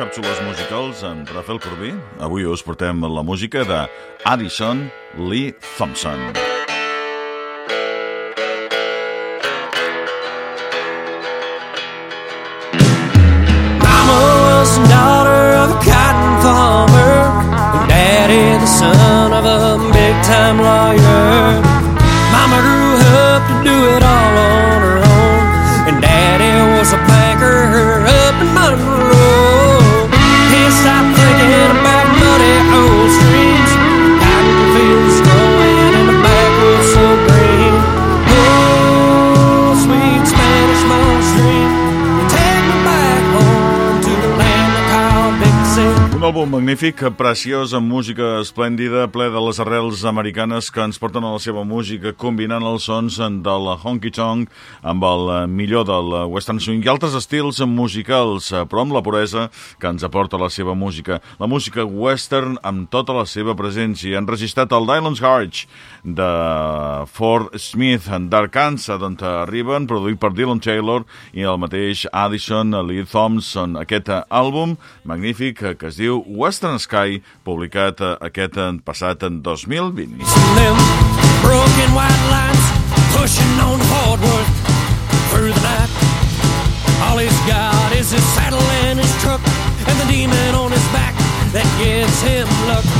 càpsules musicals amb Rafael Corbí. Avui us portem la música de Addison Lee Thompson. Mama was the daughter of a cotton farmer, and Daddy the son of a big-time lawyer. Mama grew up to do it àlbum magnífic, preciós, amb música esplèndida, ple de les arrels americanes que ens porten a la seva música, combinant els sons del honky-tonk amb el millor del western swing i altres estils musicals, però amb la puresa que ens aporta la seva música. La música western amb tota la seva presència. Han registrat el Dylan's Arch de Fort Smith d'Arkansas, d'on arriben, produït per Dylan Taylor i el mateix Addison Lee Thompson. Aquest àlbum magnífic que es diu Western Sky, publicat aquest passat en 2020. them broken pushing on Fort Worth through is his saddle and his and the demon on his back that gives him luck.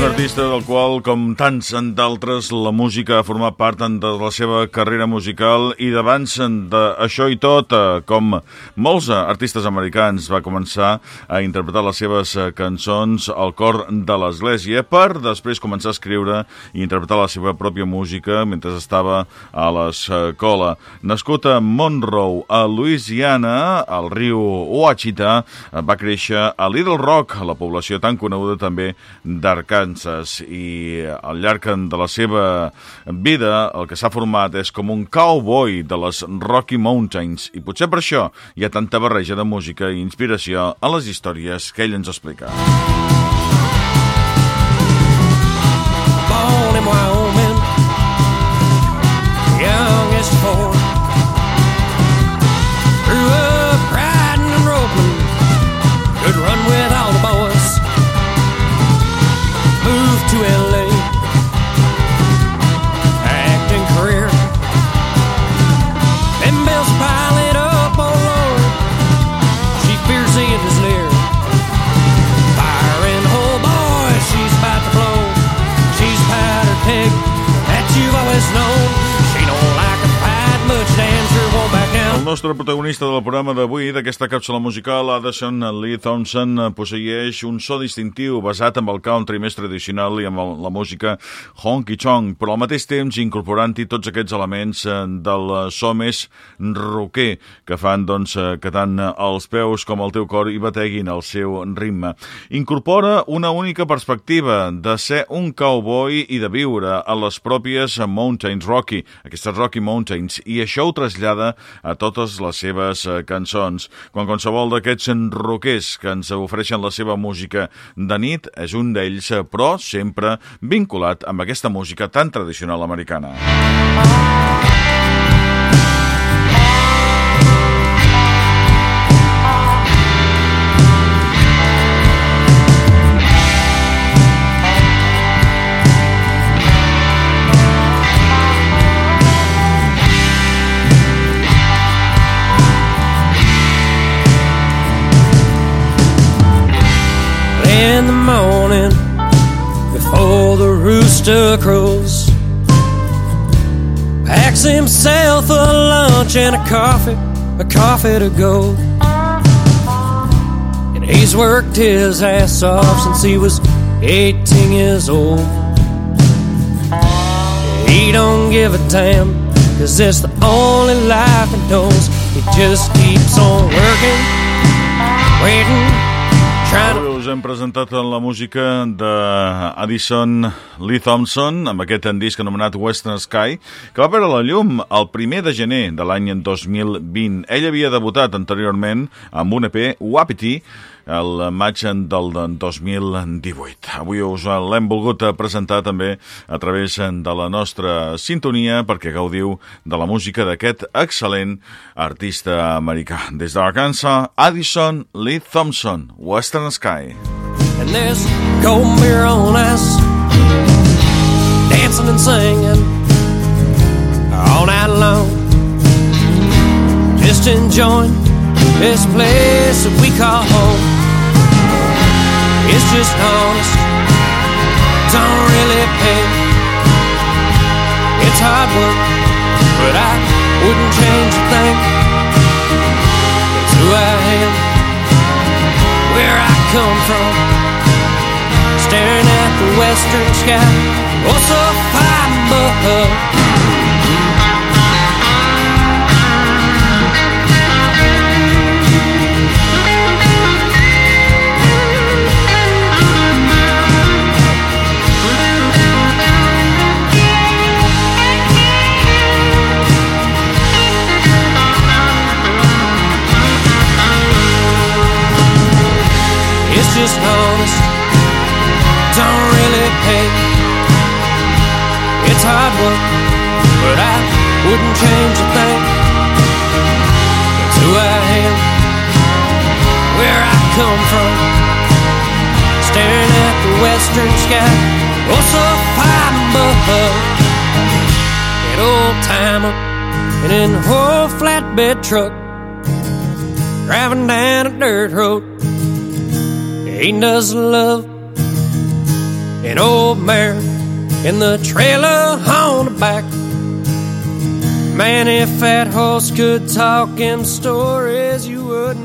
Un artista del qual, com tants d'altres, la música ha format part de la seva carrera musical i d'abans d'això i tot, eh, com molts artistes americans, va començar a interpretar les seves eh, cançons al cor de l'església per després començar a escriure i interpretar la seva pròpia música mentre estava a l'escola. Nascut a Monroe, a Louisiana, al riu Ouachita, va créixer a Little Rock, la població tan coneguda també d'Arkansas, i al llarg de la seva vida el que s'ha format és com un cowboy de les Rocky Mountains, i potser per això hi ha tanta barreja de música i inspiració a les històries que ell ens explica. born nostre protagonista del programa d'avui, d'aquesta càpsula musical, Addison Lee Thompson, eh, posseeix un so distintiu basat en el country més tradicional i amb la música honky-tonk, però al mateix temps incorporant-hi tots aquests elements eh, del eh, so més rocker que fan doncs, que tant els peus com el teu cor hi bateguin el seu ritme. Incorpora una única perspectiva de ser un cowboy i de viure a les pròpies Mountains Rocky, aquestes Rocky Mountains, i això ho trasllada a totes les seves eh, cançons. Quan qualsevol d'aquests roquers que ens ofereixen la seva música de nit és un d'ells, eh, però sempre vinculat amb aquesta música tan tradicional americana. In the morning, before the rooster crows, packs himself a lunch and a coffee, a coffee to go. And he's worked his ass off since he was 18 years old. He don't give a damn, Cause it's the only life he knows. He just keeps on hem presentat la música d'Addison Lee Thompson amb aquest disc anomenat Western Sky que va veure la llum el primer de gener de l'any 2020. Ell havia debutat anteriorment amb un EP Wapiti el maig del 2018. Avui us l'hem volgut presentar també a través de la nostra sintonia perquè gaudiu de la música d'aquest excel·lent artista americà. Des d'Arkansas, Addison Lee Thompson, Western Sky. And there's gold mirror on us, dancing and singing all night long. Just enjoying this place that we call home. Just honest, don't really pay. It's hard work, but I wouldn't change a thing. It's who I am, where I come from staring at the western sky. Oh, so fine It's hard work, but I wouldn't change a thing. It's who I am, where I come from. Staring at the western sky, oh so fine above. An old timer and in an old flatbed truck, driving down a dirt road. Ain't doesn't love an old mare in the trailer on the back. Man, if that horse could talk in stories, you wouldn't